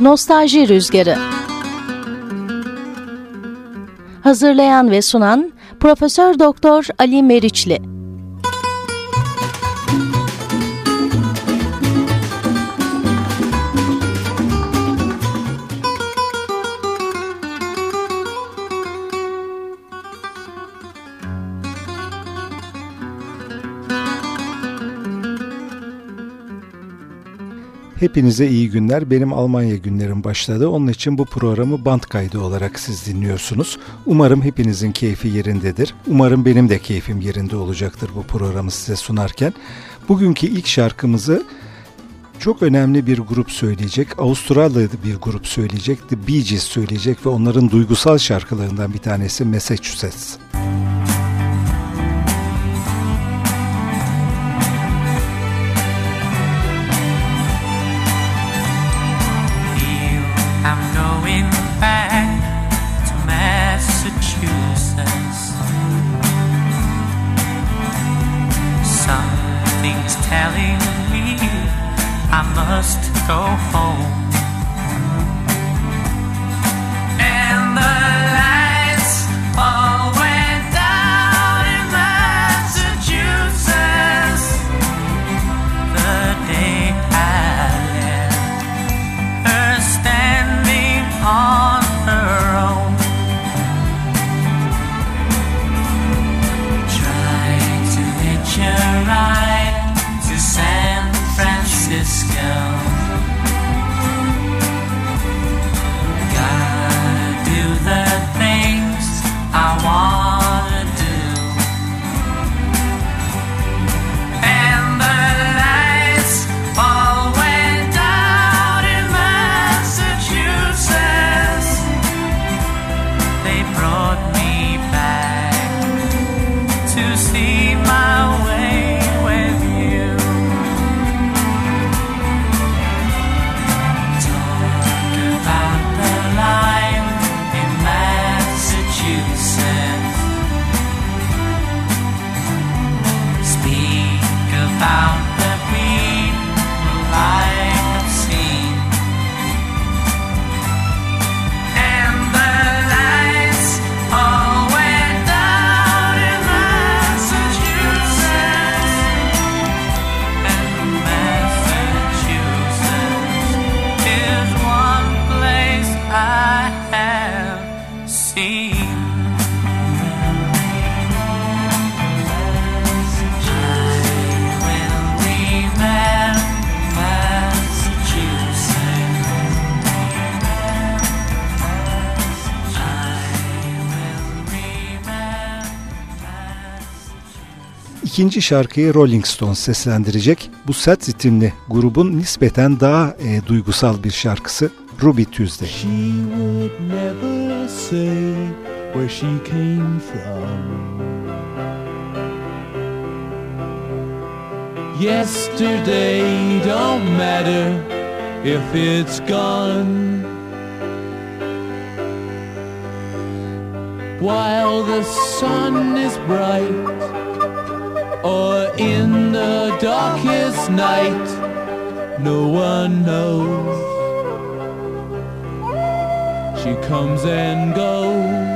Nostalji Rüzgarı. Hazırlayan ve sunan Profesör Doktor Ali Meriçli Hepinize iyi günler. Benim Almanya günlerim başladı. Onun için bu programı band kaydı olarak siz dinliyorsunuz. Umarım hepinizin keyfi yerindedir. Umarım benim de keyfim yerinde olacaktır bu programı size sunarken. Bugünkü ilk şarkımızı çok önemli bir grup söyleyecek. Avustralyalı bir grup söyleyecek. The Bee Gees söyleyecek ve onların duygusal şarkılarından bir tanesi Massachusetts. must go home. İkinci şarkıyı Rolling Stones seslendirecek. Bu sert ritimli grubun nispeten daha e, duygusal bir şarkısı Ruby Tuesday. She would never say where she came from Yesterday don't matter if it's gone While the sun is bright or in the darkest night, no one knows. She comes and goes.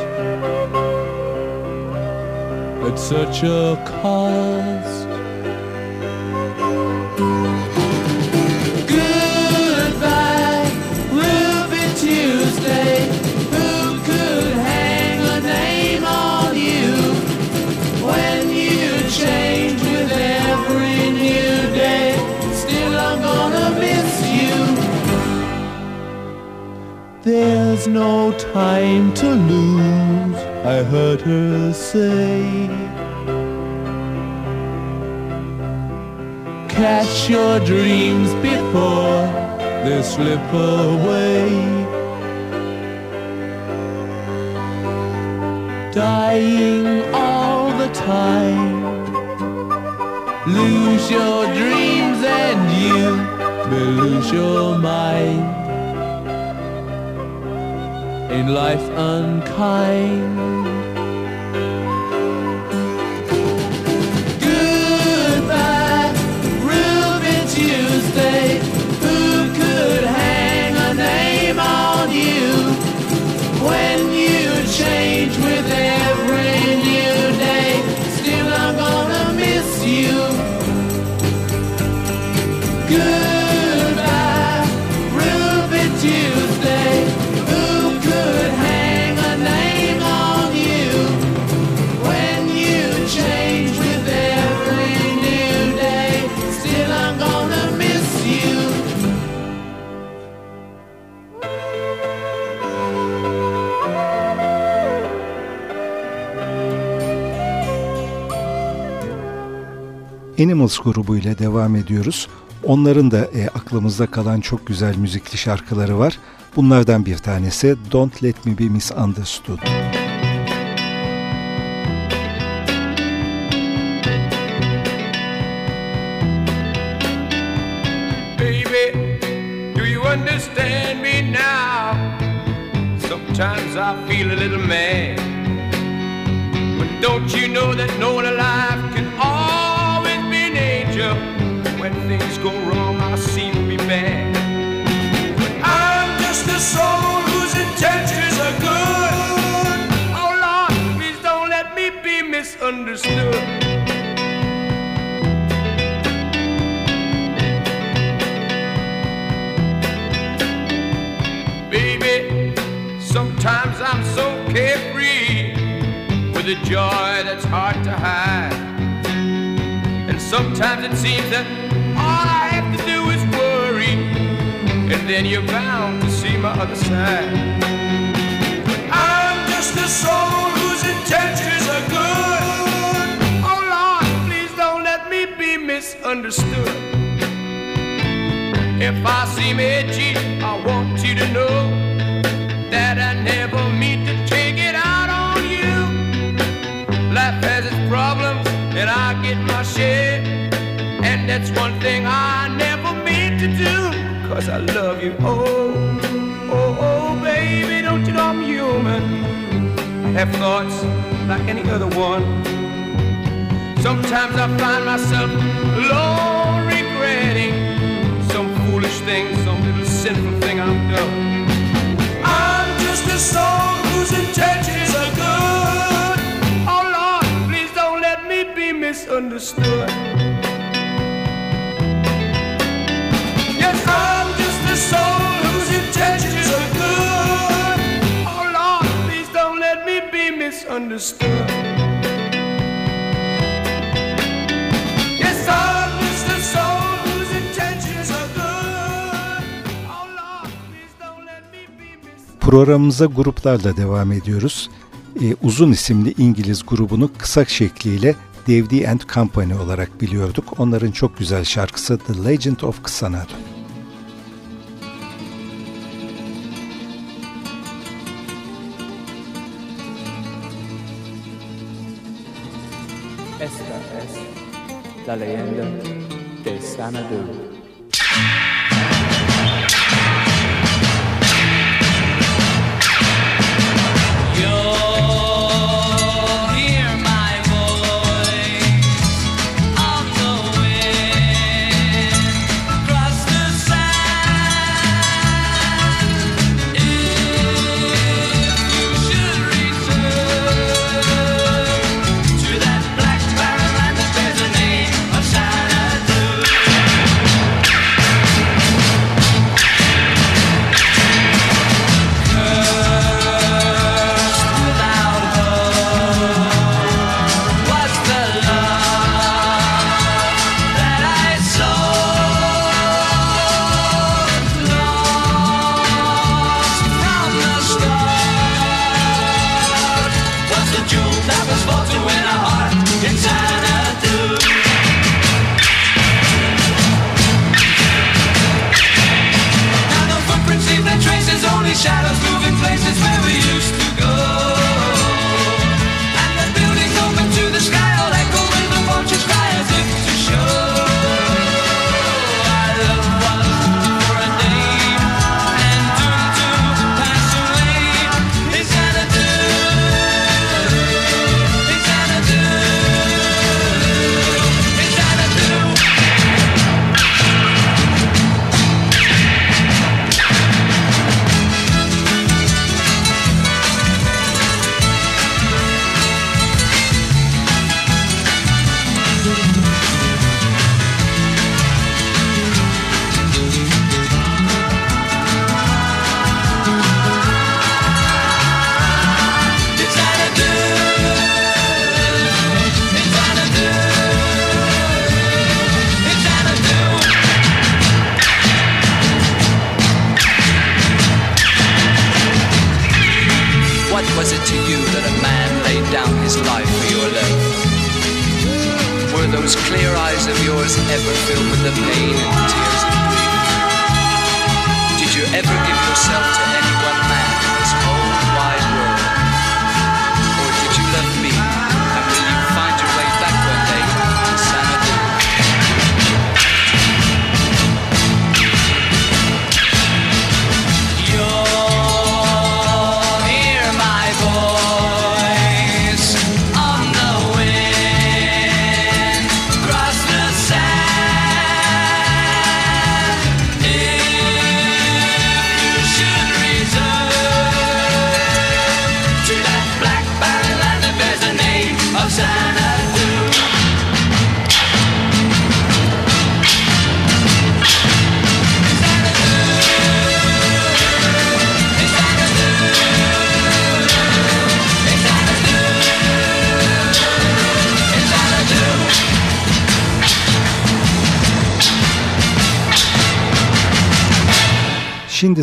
at such a cost. Goodbye, Tuesday. Who could hang a name on you when you change with every new day? Still, I'm gonna miss you. There's no time to lose. I heard her say. Catch your dreams before they slip away. Dying all the time. Lose your dreams and you will lose your mind. In life unkind. Animals grubuyla devam ediyoruz. Onların da e, aklımızda kalan çok güzel müzikli şarkıları var. Bunlardan bir tanesi Don't Let Me Be Misunderstood. You understand me now? Sometimes I feel a little mad. But don't you know that no one alive sometimes I'm so carefree with a joy that's hard to hide. And sometimes it seems that all I have to do is worry, and then you're bound my other side. I'm just a soul whose intentions are good. Oh Lord, please don't let me be misunderstood. If I seem edgy, I want you to know that I never mean to take it out on you. Life has its problems, and I get my share. And that's one thing I never mean to do, cause I love you. Oh, have thoughts like any other one. Sometimes I find myself alone regretting some foolish thing, some little sinful thing I've done. I'm just a soul whose intentions are good. Oh Lord, please don't let me be misunderstood. Yes, I'm just a soul whose intentions misunderstood. Programımıza gruplarla devam ediyoruz. E, uzun isimli İngiliz grubunu kısa şekliyle Davdy and Company olarak biliyorduk. Onların çok güzel şarkısı The Legend of Xanadu. La leyenda de Xanadu.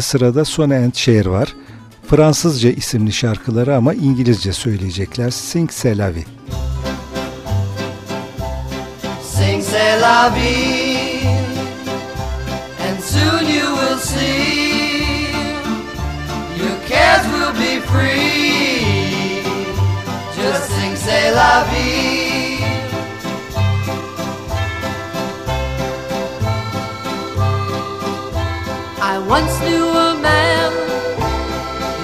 Sırada Sonne and Cher var. Fransızca isimli şarkıları ama İngilizce söyleyecekler. Sing C'est la vie. Sing c'est and soon you will see your cares will be free. Just sing c'est. Once knew a man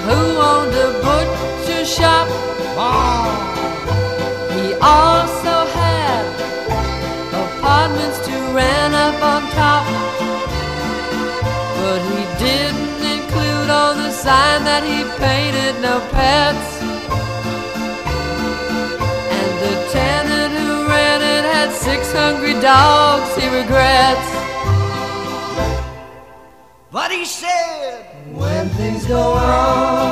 who owned a butcher shop. He also had apartments to rent up on top. But he didn't include on the sign that he painted no pets. And the tenant who rented had six hungry dogs he regrets. He said, when things go wrong,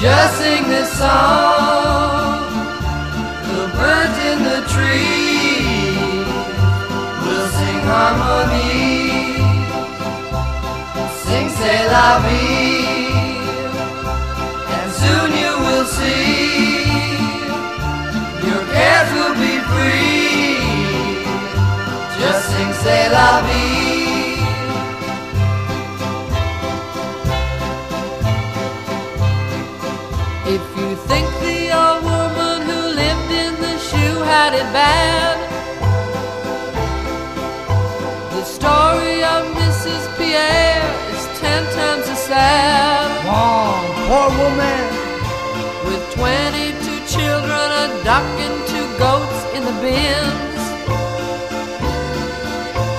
just sing this song. The birds in the tree will sing harmony. Sing say, la vie, and soon you will see your cares will be free. Just sing say, la vie. Bad, the story of Mrs. Pierre is ten times as sad. Oh, poor woman. With 22 children, a duck and two goats in the bins.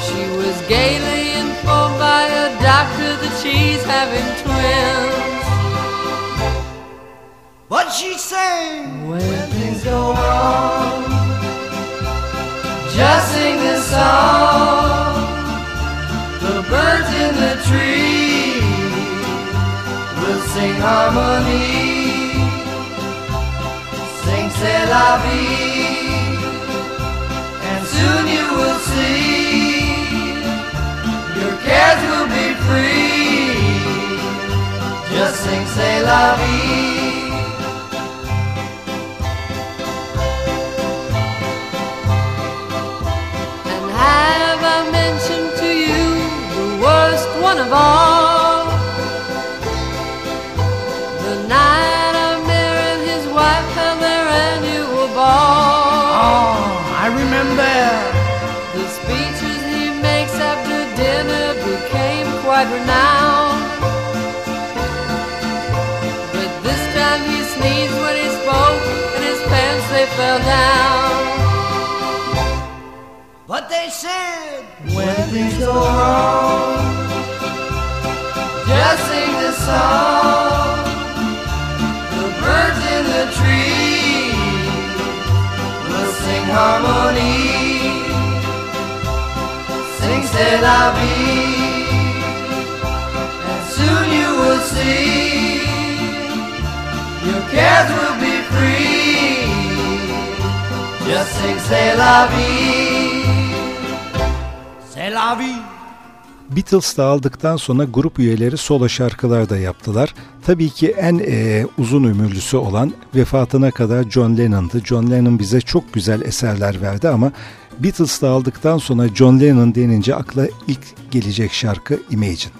She was gaily informed by a doctor that she's having twins. What she sang? When things go wrong, just sing this song. The birds in the tree will sing harmony. Sing c'est la vie, and soon you will see your cares will be free. Just sing c'est la vie. Of all? The night a mayor and his wife held their annual ball. Oh, I remember. The speeches he makes after dinner became quite renowned. But this time he sneezed when he spoke, and his pants they fell down. But they said, When things go wrong, just sing this song. The birds in the tree will sing harmony. Sing c'est la vie, and soon you will see your cares will be free. Just sing c'est la vie. c'est la vie. Beatles dağıldıktan sonra grup üyeleri solo şarkılar da yaptılar. Tabii ki en e, uzun ömürlüsü olan vefatına kadar John Lennon'dı. John Lennon bize çok güzel eserler verdi ama Beatles dağıldıktan sonra John Lennon denince akla ilk gelecek şarkı Imagine.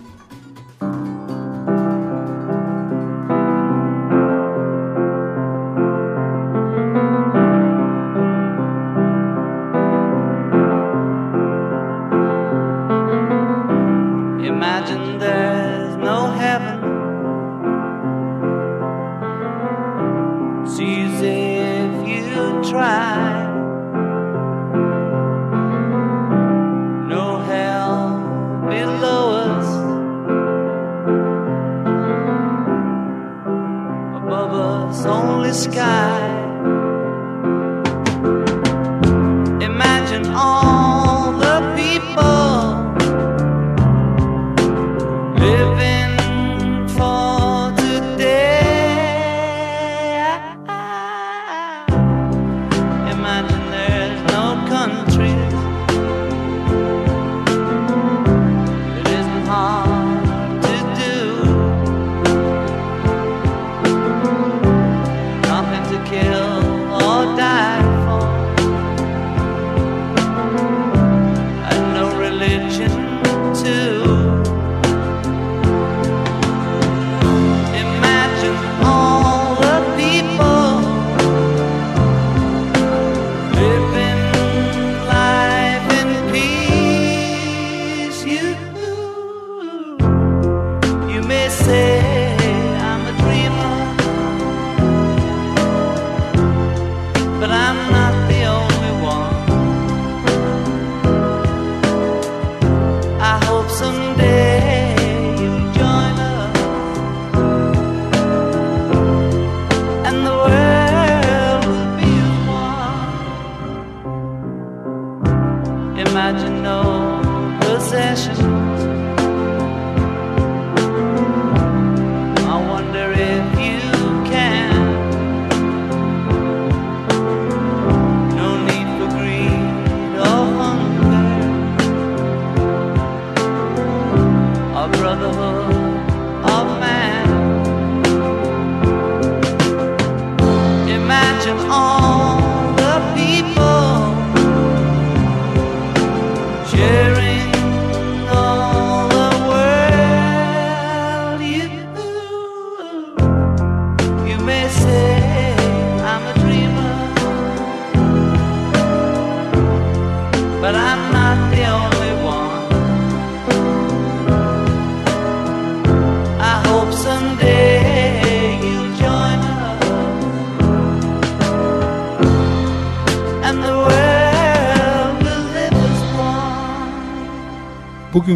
Sky.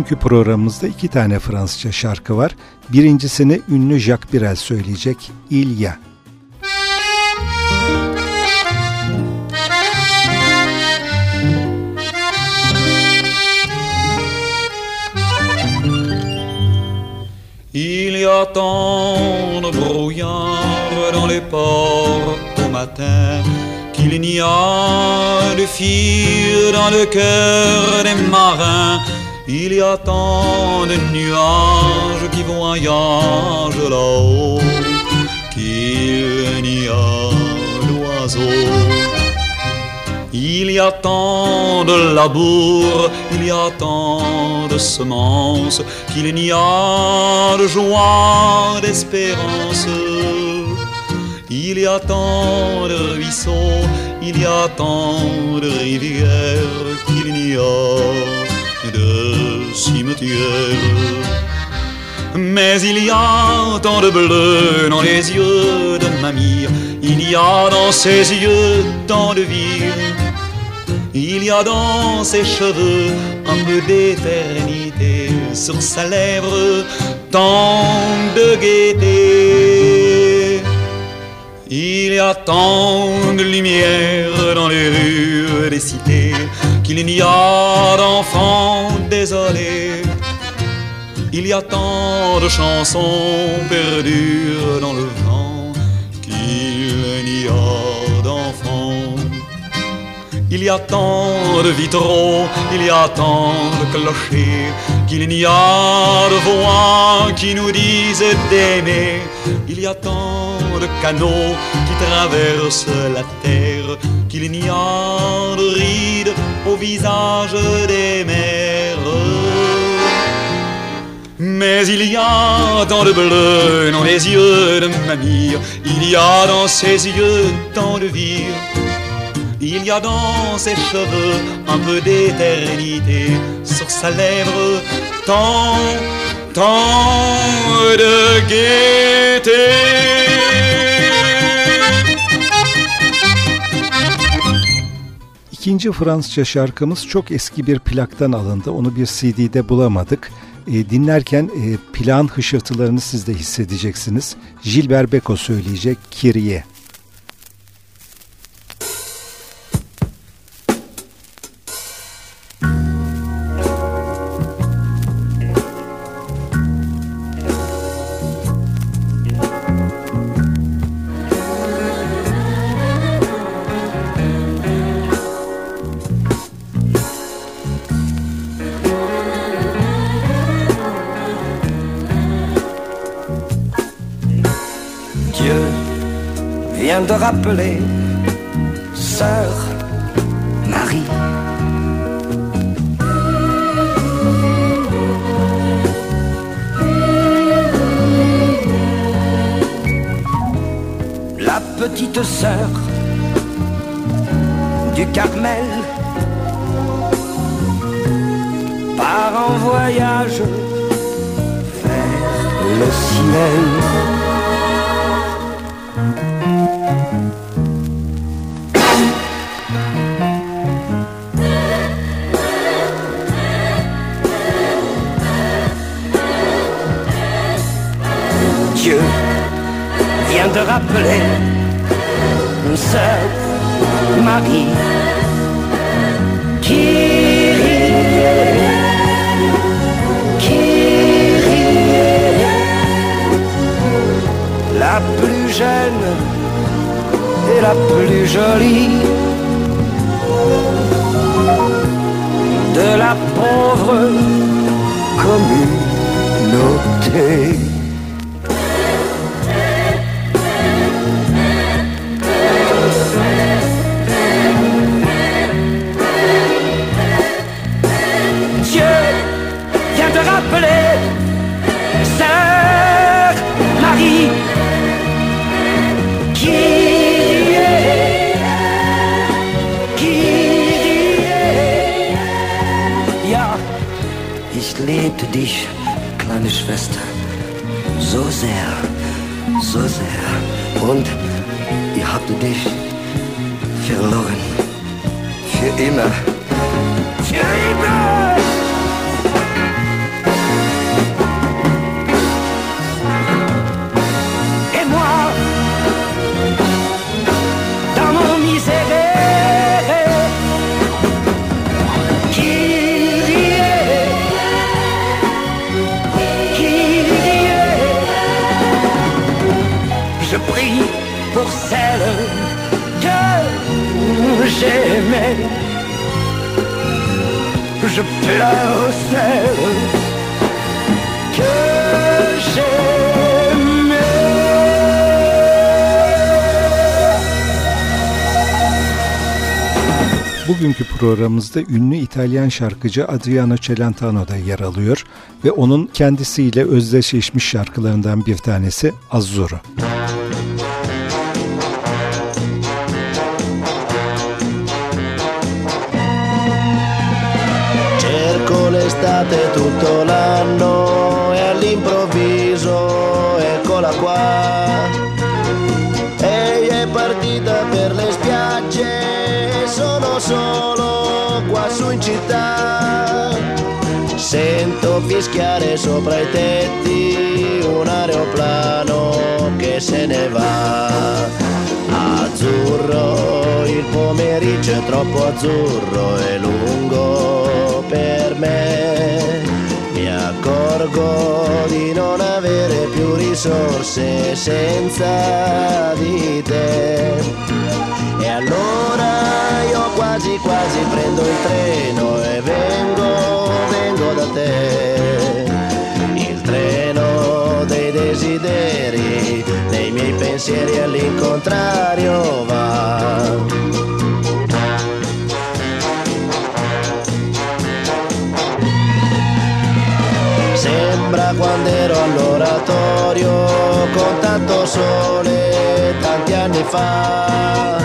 Bugünkü programımızda iki tane Fransızca şarkı var. Birincisini ünlü Jacques Brel söyleyecek Il y a. Il y a tant de brouillard dans les ports au matin qu'il n'y a de filles dans le cœur des marins. Il y a tant de nuages qui voyagent là-haut qu'il n'y a d'oiseaux. Il y a tant de labour, il y a tant de semences qu'il n'y a de joie, d'espérance. Il y a tant de ruisseaux, il y a tant de rivières qu'il n'y a de cimetières. Mais il y a tant de bleu dans les yeux de mamie, il y a dans ses yeux tant de vie. Il y a dans ses cheveux un peu d'éternité, sur sa lèvre tant de gaieté. Il y a tant de lumière dans les rues des cités qu'il n'y a d'enfants désolés. Il y a tant de chansons perdues dans le vent qu'il n'y a d'enfants. Il y a tant de vitraux, il y a tant de clochers qu'il n'y a de voix qui nous disent d'aimer. Il y a tant de canaux qui traversent la terre qu'il n'y a de rides au visage des mers. Mais il y a dans le bleu dans les yeux de mamie, il y a dans ses yeux tant de vie. Il y a dans ses cheveux un peu d'éternité, sur sa lèvre tant, tant de gaieté. İkinci Fransızca şarkımız çok eski bir plaktan alındı. Onu bir CD'de bulamadık. E, dinlerken e, plağın hışırtılarını siz de hissedeceksiniz. Gilbert Beko söyleyecek Kyrie. Vient de rappeler Sœur Marie. La petite sœur du Carmel part en voyage vers le ciel. Rappeler une sœur Marie qui riait, la plus jeune et la plus jolie de la pauvre communauté. Sehr, so sehr. Und ich hatte dich verloren, für immer, j'aimais. Je pleure celle que. Bugünkü programımızda ünlü İtalyan şarkıcı Adriano Celentano da yer alıyor ve onun kendisiyle özdeşleşmiş şarkılarından bir tanesi Azzurro. L'estate tutto l'anno e all'improvviso eccola qua. Ehi è partita per le spiagge, sono solo qua su in città. Sento fischiare sopra i tetti un aeroplano che se ne va. Azzurro, il pomeriggio è troppo azzurro e lungo per me accorgo di non avere più risorse senza di te. E allora io quasi quasi prendo il treno e vengo, vengo da te. Il treno dei desideri, dei miei pensieri all'incontrare. Sole tanti anni fa.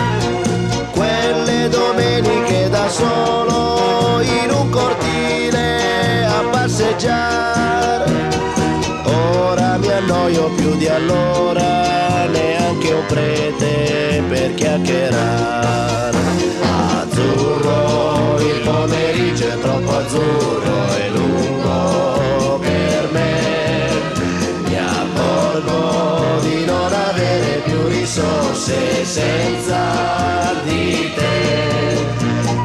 Quelle domeniche da solo in un cortile a passeggiare. Ora mi annoio più di allora, neanche un prete per chiacchierare. Azzurro, il pomeriggio è troppo azzurro più risorse senza di te.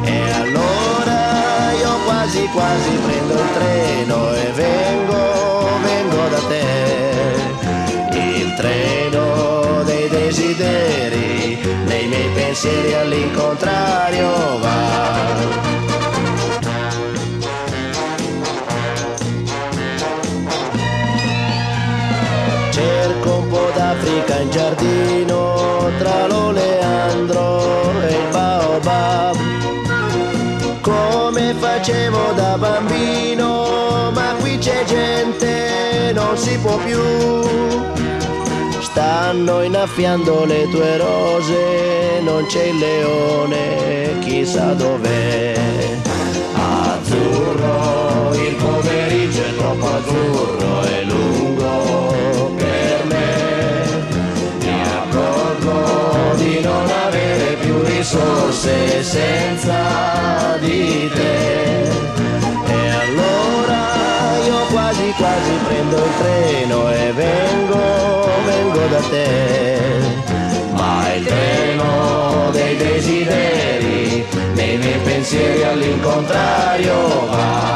E allora io quasi quasi prendo il treno e vengo, vengo da te. Il treno dei desideri, nei miei pensieri all'incontrario va. Cerco un po' d'Africa in giardino tra l'oleandro e il baobab. Come facevo da bambino, ma qui c'è gente, non si può più. Stanno innaffiando le tue rose, non c'è il leone, chissà dov'è. Azzurro, il pomeriggio è troppo azzurro e lungo non avere più risorse senza di te. E allora io quasi quasi prendo il treno e vengo, vengo da te. Ma il treno dei desideri, nei miei pensieri all'incontrario va.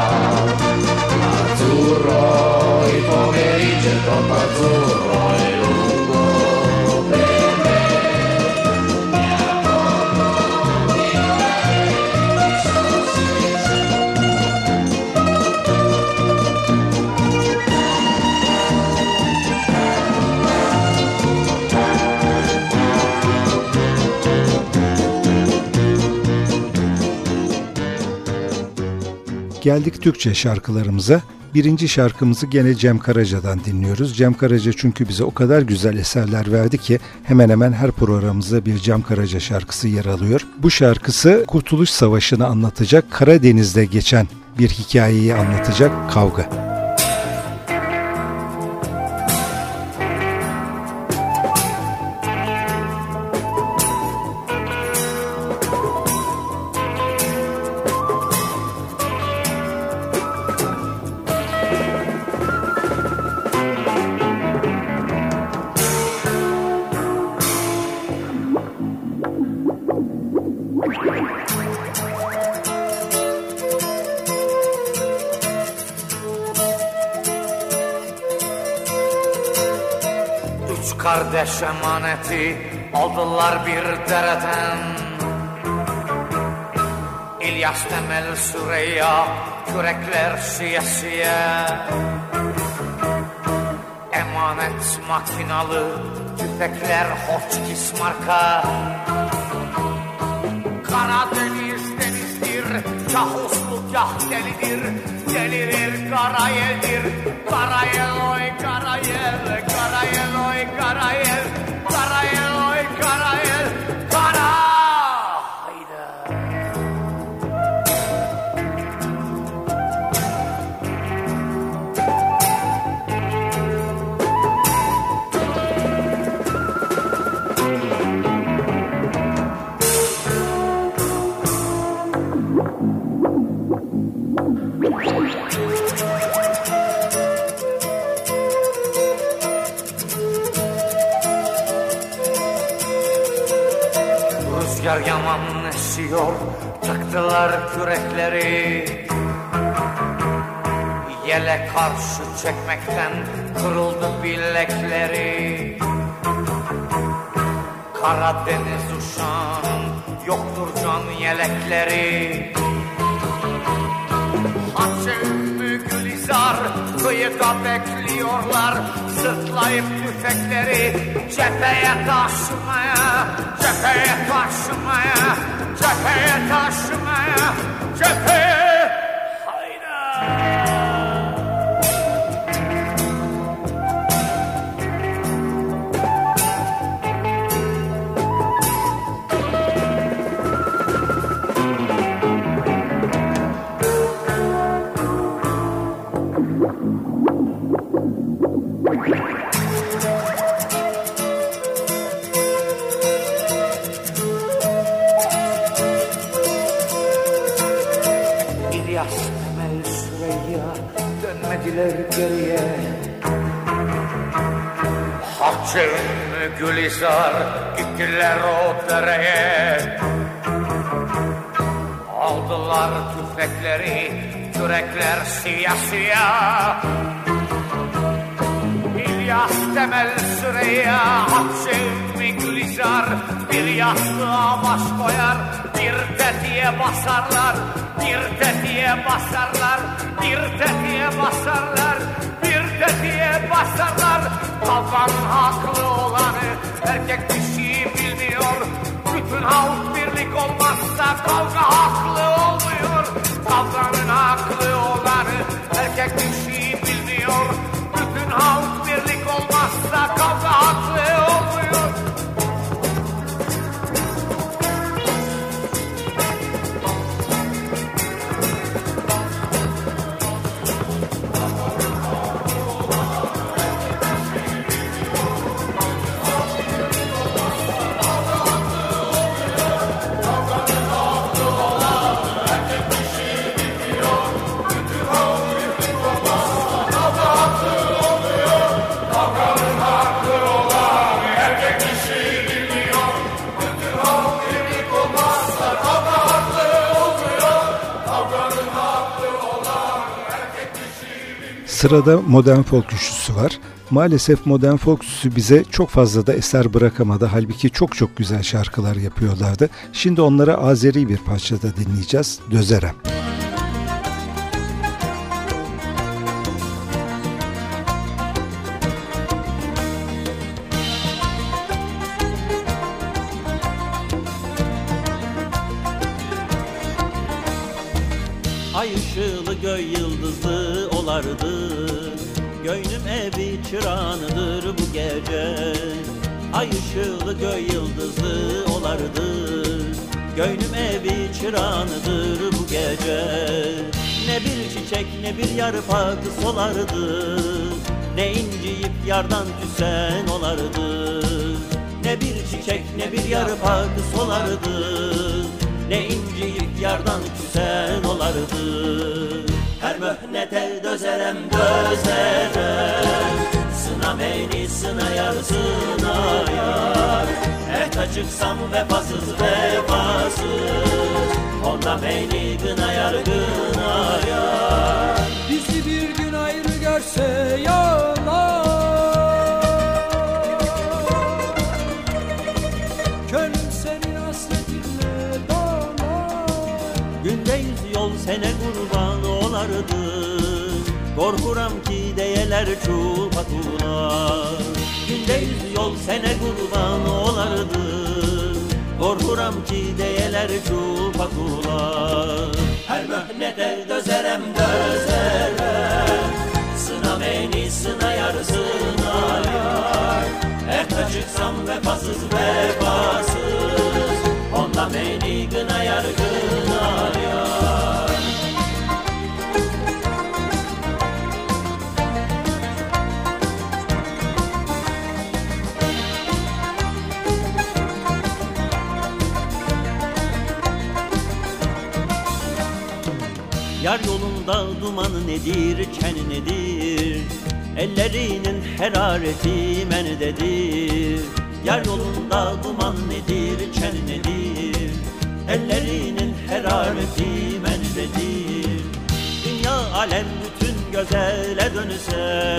Azzurro, il pomeriggio è troppo azzurro Geldik Türkçe şarkılarımıza. Birinci şarkımızı gene Cem Karaca'dan dinliyoruz. Cem Karaca çünkü bize o kadar güzel eserler verdi ki hemen hemen her programımızda bir Cem Karaca şarkısı yer alıyor. Bu şarkısı Kurtuluş Savaşı'nı anlatacak, Karadeniz'de geçen bir hikayeyi anlatacak kavga. Aldılar bir dereden. İlyas Temel Süreyya kürekler siye siye. Emanet makinalı tüfekler Hotchkiss marka. Karadeniz denizdir, kah uslu kah delidir. Delirir karayeldir, karayel oy karayel Karayel oy karayel Rüzgar yaman esiyor Taktılar kürekleri. Yele karşı çekmekten Kırıldı bilekleri. Karadeniz uşağının Yoktur can yelekleri. Ümmü Gülizar Kıyıda bekliyor gidiyorlar Sırtlayıp tüfekleri cepheye taşımaya Cepheye taşımaya Cepheye taşımaya Cepheye İlyas Temel Süreyya dönmediler geriye. Ümmü Gülizar gittiler o dereye Aldılar tüfekleri kürekler siyah siyah. İlyas Temel Süreyya Ümmü Gülizar bir yastığa baş koyar tetiğe basarlar bir tetiğe basarlar bir tetiğe basarlar bir tetiğe basarlar. Kavganın haklı olanı erkek dişi bilmiyor. Bütün halk birlik olmazsa kavga haklı olmuyor. Kavganın haklı olanı erkek dişi bilmiyor. Bütün halk birlik olmazsa kavga haklı Sırada modern folk üçlüsü var. Maalesef modern folk üçlüsü bize çok fazla da eser bırakamadı. Halbuki çok çok güzel şarkılar yapıyorlardı. Şimdi onlara Azeri bir parçada dinleyeceğiz. Dözerem. Ay ışığlı göy yıldızı olardı Gönlüm evi çırağınıdır bu gece. Ay ışığlı göy yıldızı olardı. Gönlüm evi çırağınıdır bu gece. Ne bir çiçek ne bir yarpak solardı. Ne inciyip yardan küsen olardı. Ne bir çiçek ne bir yarpak solardı. Ne inciyip yardan küsen olardı Her möhnete dözerem dözerem. Sına beni sına yar sına yar. Eh çıksam vefasız vefasız. Onda beni gına yar gına yar. Bizi bir gün ayrı görse yalan Korkuram ki deyeler çulpatular Günde yüz yol sene kurban olardı. Korkuram ki deyeler çulpatular Her möhnete dözerem dözerem. Sına beni sına yar sına yar. Eh çıksam vefasız vefasız. Onda beni gına yar Yar yolunda dumanı nedir, çen nedir? Ellerinin harareti mendedir. Yar yolunda duman nedir, çen nedir? Ellerinin harareti mendedir. Dünya alem bütün gözele dönse,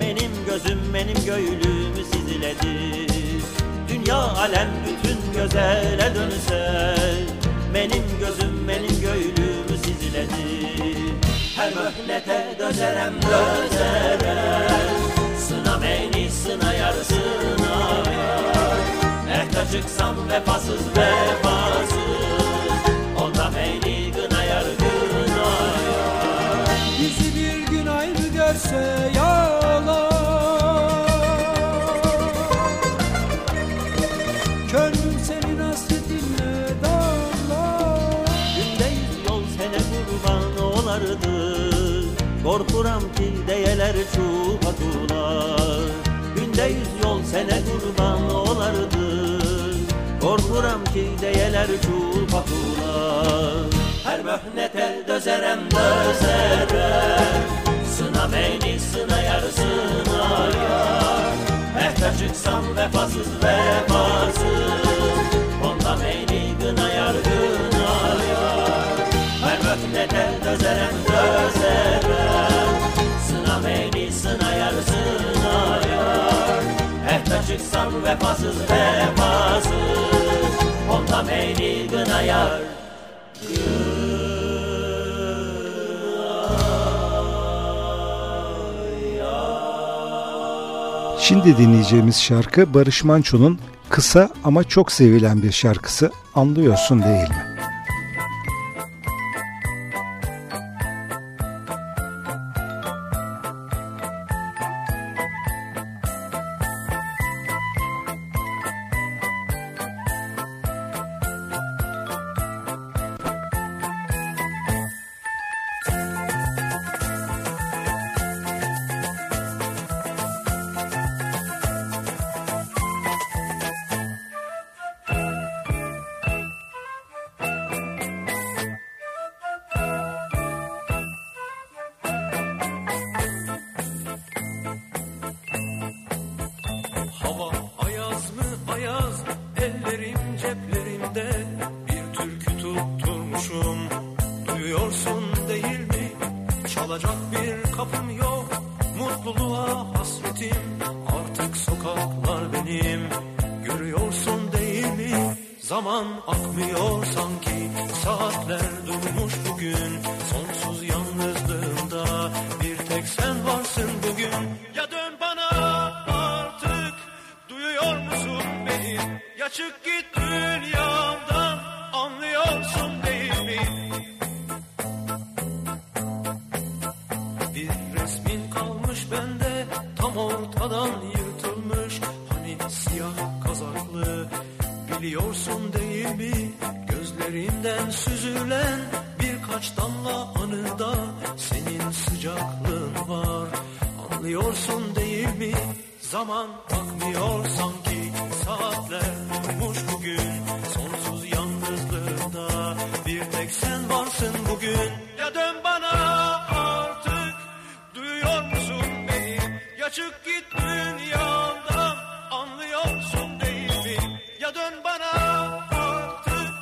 benim gözüm benim göğlümü sizledir. Dünya alem bütün gözele dönse, benim gözüm benim göğlümü sizledi Her möhnete dözerem dözerem Sına beni sınayar sınayar. Ehte çıksam vefasız vefasız. Onda beni gınayar gınayar. Bizi bir gün ayrı görse Günde yüz yol sene kurban olardı. Korkuram ki deyeler çupatular Her möhnete dözerem dözerem. Sına beni sınayar Mehter çıksam vefasız vefasız. Onda beni gınayar gınayar Her möhnete dözerem dözerem. Sına beni sınayar Mehter çıksam vefasız vefasız Onda beni gınayar Şimdi dinleyeceğimiz şarkı Barış Manço'nun kısa ama çok sevilen bir şarkısı Anlıyorsun değil mi? Çık git dünyamdan Anlıyorsun değil mi? Ya dön bana artık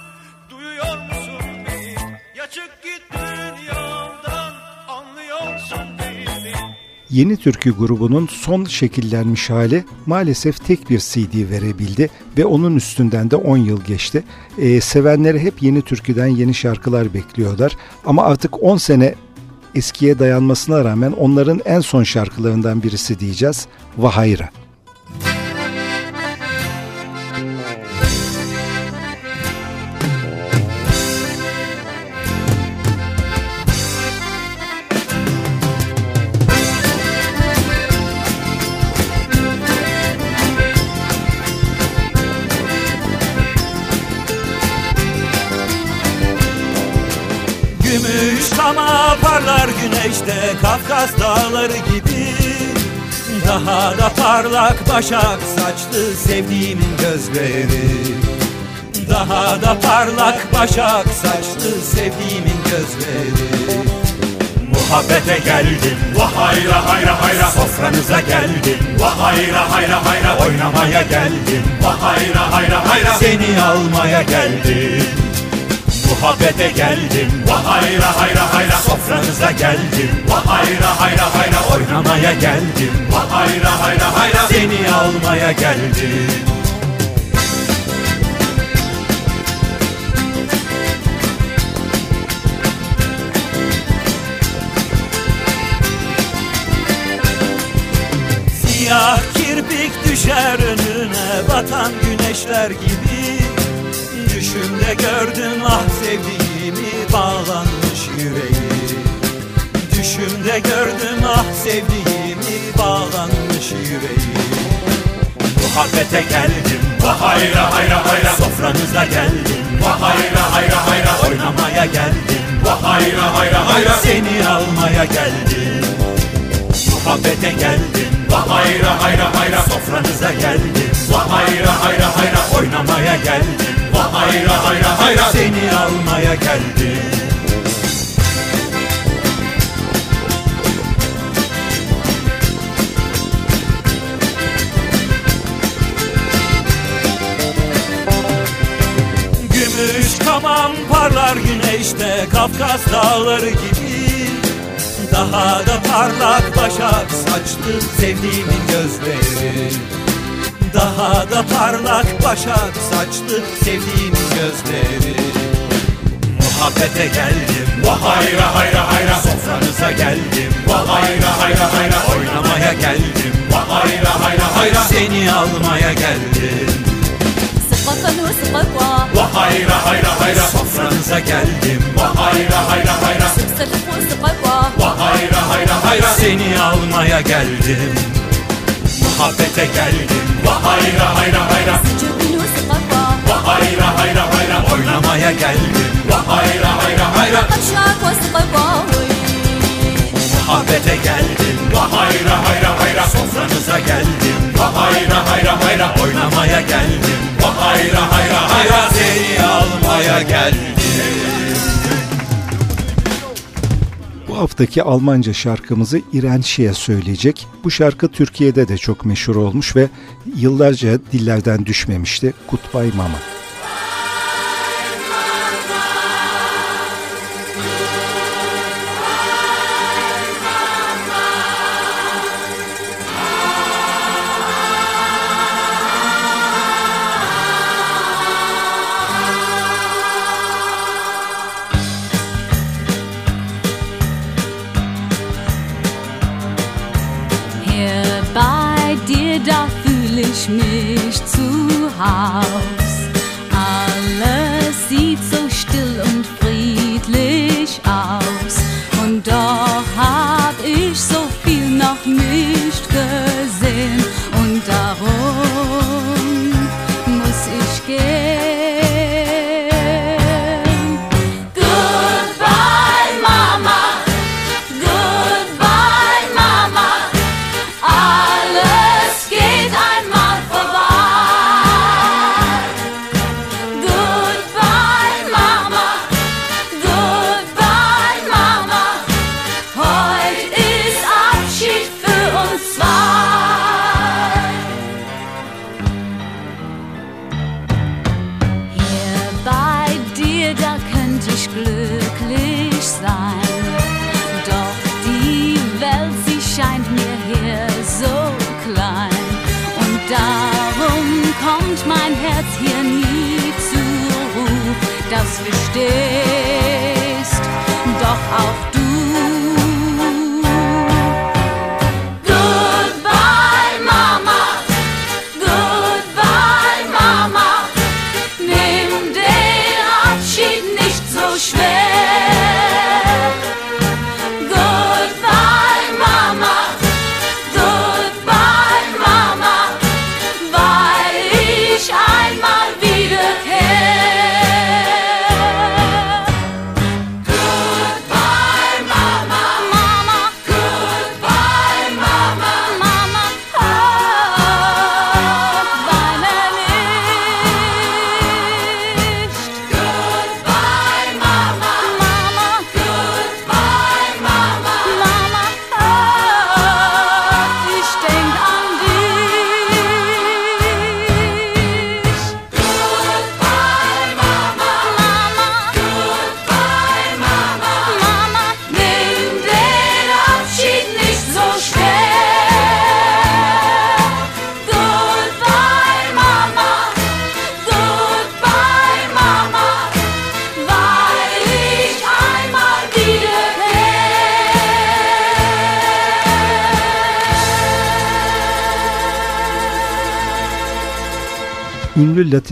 Duyuyor musun beni? Ya çık git dünyamdan Anlıyorsun değil mi? Yeni Türkü grubunun son şekillenmiş hali maalesef tek bir CD verebildi ve onun üstünden de 10 yıl geçti. Ee, sevenleri hep yeni türküden yeni şarkılar bekliyorlar. Ama artık 10 sene eskiye dayanmasına rağmen onların en son şarkılarından birisi diyeceğiz Vahayra. Kafkas dağları gibi. Daha da parlak başak saçlı sevdiğimin gözleri. Daha da parlak başak saçlı sevdiğimin gözleri. Muhabbete geldim. Vah hayra hayra Sofranıza geldim. Vah hayra hayra. Oynamaya geldim. Vah hayra hayra hayra. Seni almaya geldim muhabbete geldim. Va hayra hayra hayra sofranıza geldim. Va hayra hayra oynamaya geldim. Va hayra hayra hayra seni almaya geldim. Siyah kirpik düşer önüne batan güneşler gibi. Düşümde gördüm ah sevdiğimi bağlanmış yüreği Düşümde gördüm ah sevdiğimi bağlanmış yüreği Muhabbete geldim Vah hayra hayra Sofranıza geldim Vah hayra hayra Oynamaya geldim Vah hayra hayra hayra. Seni almaya geldim. Muhabbete geldim Vah hayra hayra Sofranıza geldim Vah hayra hayra hayra. Oynamaya geldim Vah hayra hayra hayra. Seni almaya geldim Gümüş kaman parlar güneşte Kafkas dağları gibi Daha da parlak başak saçlı sevdiğimin gözleri. Daha da parlak başak saçlı sevdiğimin gözleri. Muhabbete geldim Vah hayra hayra hayra. Sofranıza geldim Vah hayra hayra hayra. Oynamaya geldim Vah hayra hayra hayra. Seni almaya geldim. Vah hayra hayra hayra. Sofranıza geldim Vah hayra hayra hayra hayra hayra hayra. Seni almaya geldim. Muhabbete geldim. Hayra hayra hayra. Hayra hayra hayra. Oynamaya geldim. Hayra hayra hayra. Muhabbete geldim. Hayra hayra hayra. Sofranıza geldim. Hayra hayra hayra. Oynamaya geldim. Hayra hayra hayra. Seni almaya geldim Bu haftaki Almanca şarkımızı İren Şiye söyleyecek. Bu şarkı Türkiye'de de çok meşhur olmuş ve yıllarca dillerden düşmemişti. Goodbye Mama. good. Nicht so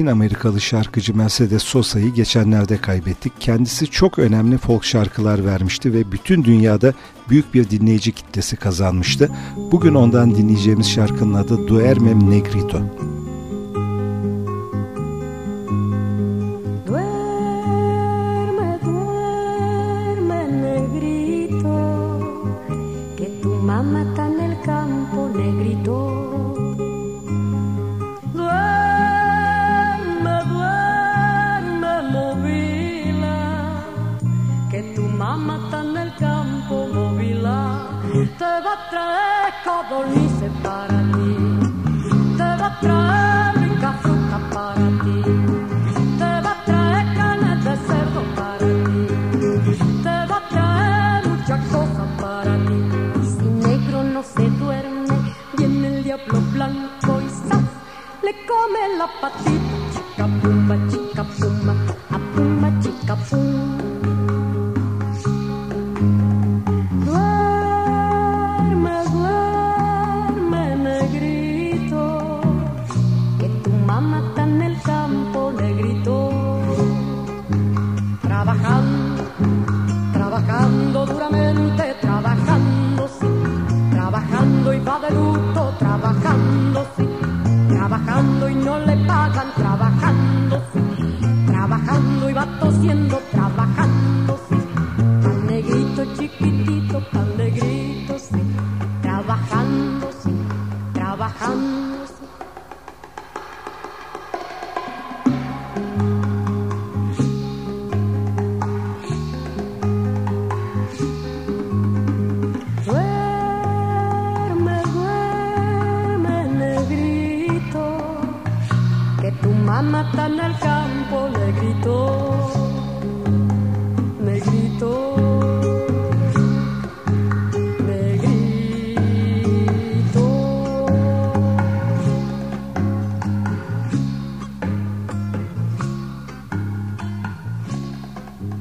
Latin Amerikalı şarkıcı Mercedes Sosa'yı geçenlerde kaybettik. Kendisi çok önemli folk şarkılar vermişti ve bütün dünyada büyük bir dinleyici kitlesi kazanmıştı. Bugün ondan dinleyeceğimiz şarkının adı Duermem Negrito.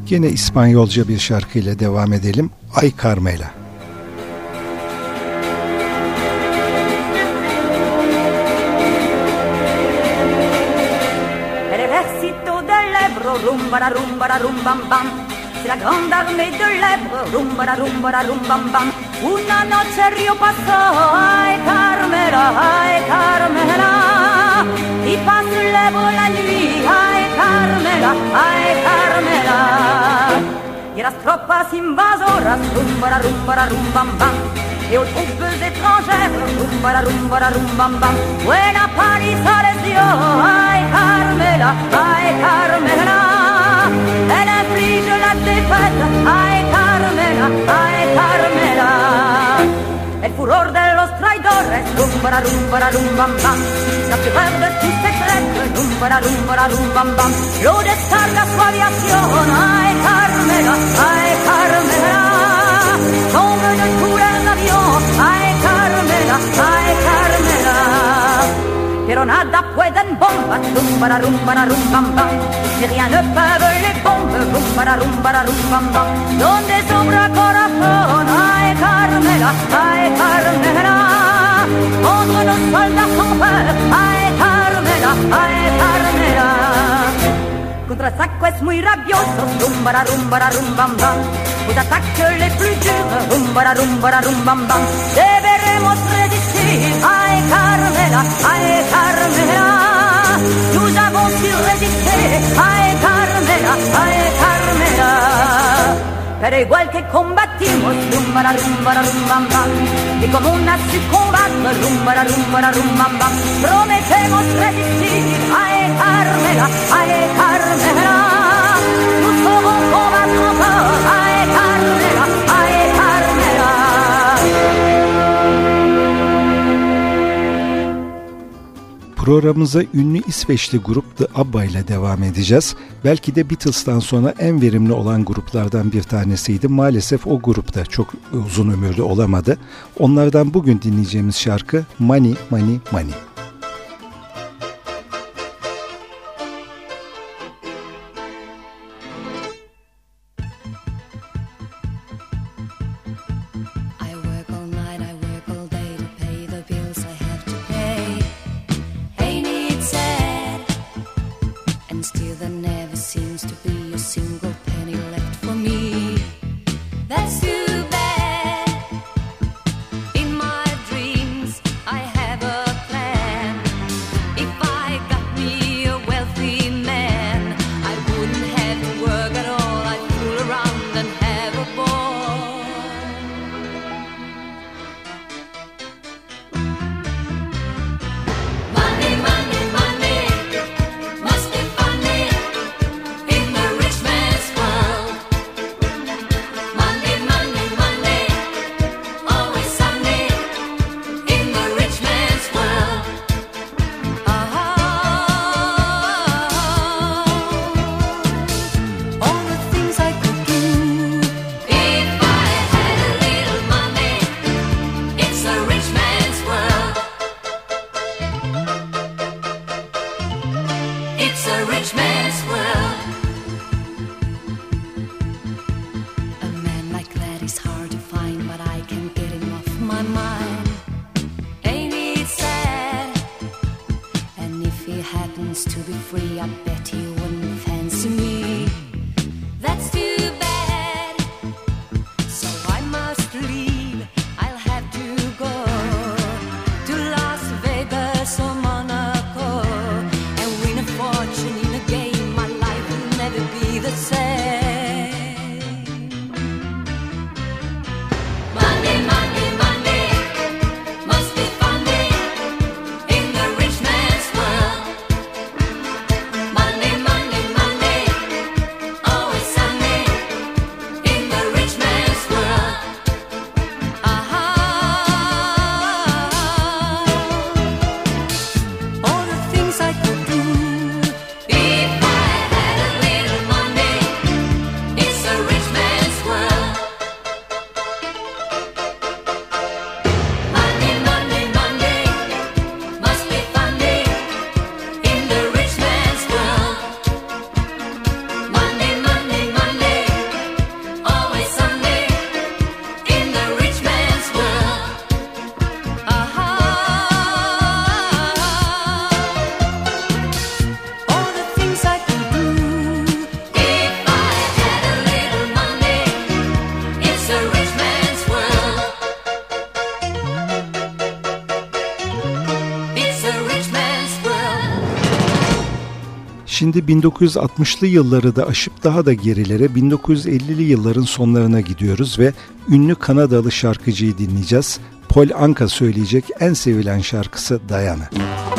Yine İspanyolca bir şarkıyla devam edelim. Ay Carmela. El ejército del Ebro, rumba, rumba, rumbam, bam. C'est la grande armée de l'Ebro, rumba, rumba, rumbam, bam. Una noche río pasó, ay Carmela, ay Carmela. Y passe l'Ebro la nuit, ay Carmela, ay Carmela. Y las tropas invasoras, rumba, rumba, rumbam, bam. Et aux troupes étrangères, rumba, rumba, rumbam, bam. Buena paliza les dio, ay Carmela, ay Carmela. Elle inflige la défaite, ay Carmela, ay Carmela. El furor dolores, rum para rum para rum bam bam. No te guardes tu secreto, rum para rum para rum bam bam. Lo descarga su aviación, ay Carmela, ay Carmela. Toma en altura el avión, ay Carmela, ay Carmela. Pero nada pueden bombas, rum para rum para rum bam bam. Si rien ne peuvent les bombes, rum para rum para rum bam bam. Donde sobra corazón, ay Carmela, ay Carmela. Contre nos sans peur, ay Carmela, ay Carmela. Contre saco es muy rabioso, rumba, rumba, rumbam, bam. Aux attaques les plus dures, rumba, rumba, rumbam, bam. Deberemos resistir, ay Carmela, ay Carmela. Nous avons su résister, Carmela, ay. Pero igual que combatimos, rumba la rumba la rumba y como una psicobata, rumba la rumba la rumba prometemos resistir a dejarme, a dejarme, Programımıza ünlü İsveçli grup The ABBA ile devam edeceğiz. Belki de Beatles'tan sonra en verimli olan gruplardan bir tanesiydi. Maalesef o grupta çok uzun ömürlü olamadı. Onlardan bugün dinleyeceğimiz şarkı Money Money Money. şimdi 1960'lı yılları da aşıp daha da gerilere 1950'li yılların sonlarına gidiyoruz ve ünlü Kanadalı şarkıcıyı dinleyeceğiz. Paul Anka söyleyecek en sevilen şarkısı Diana. Müzik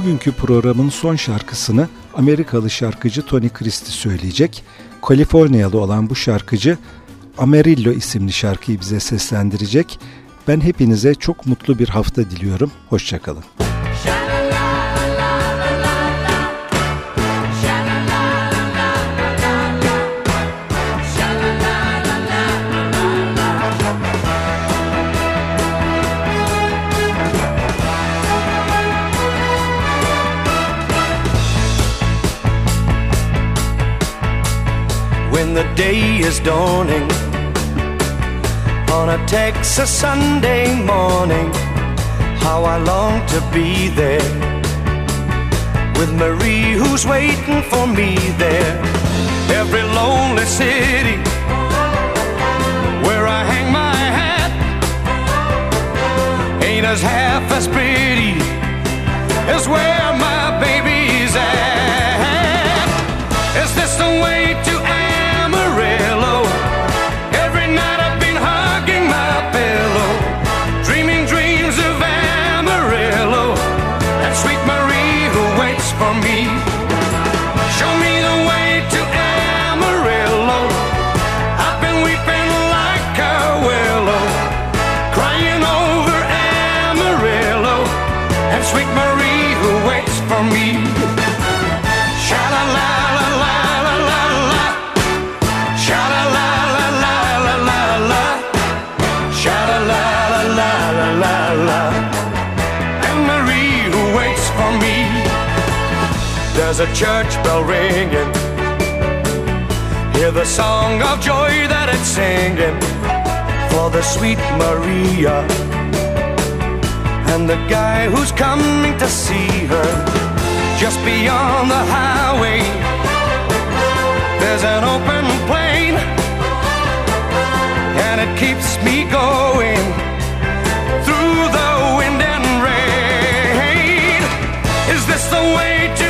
Bugünkü programın son şarkısını Amerikalı şarkıcı Tony Christie söyleyecek. Kaliforniyalı olan bu şarkıcı Amarillo isimli şarkıyı bize seslendirecek. Ben hepinize çok mutlu bir hafta diliyorum. Hoşçakalın. Şarkı. the day is dawning on a Texas Sunday morning. How I long to be there with Marie, who's waiting for me there. Every lonely city where I hang my hat ain't as half as pretty as where. There's a church bell ringing. Hear the song of joy that it's singing for the sweet Maria and the guy who's coming to see her just beyond the highway. There's an open plain, and it keeps me going through the wind and rain. Is this the way to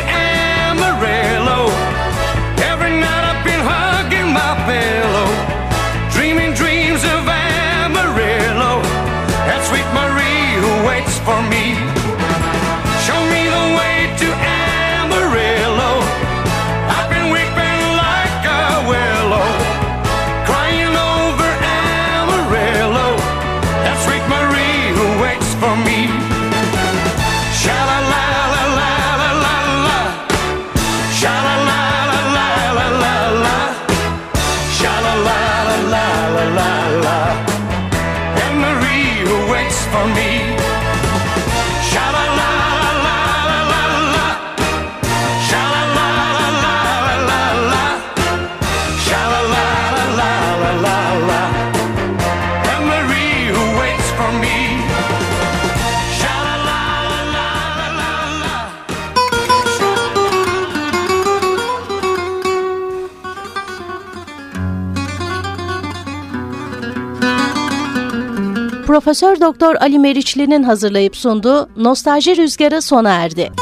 Profesör Doktor Ali Meriçli'nin hazırlayıp sunduğu Nostalji Rüzgarı sona erdi.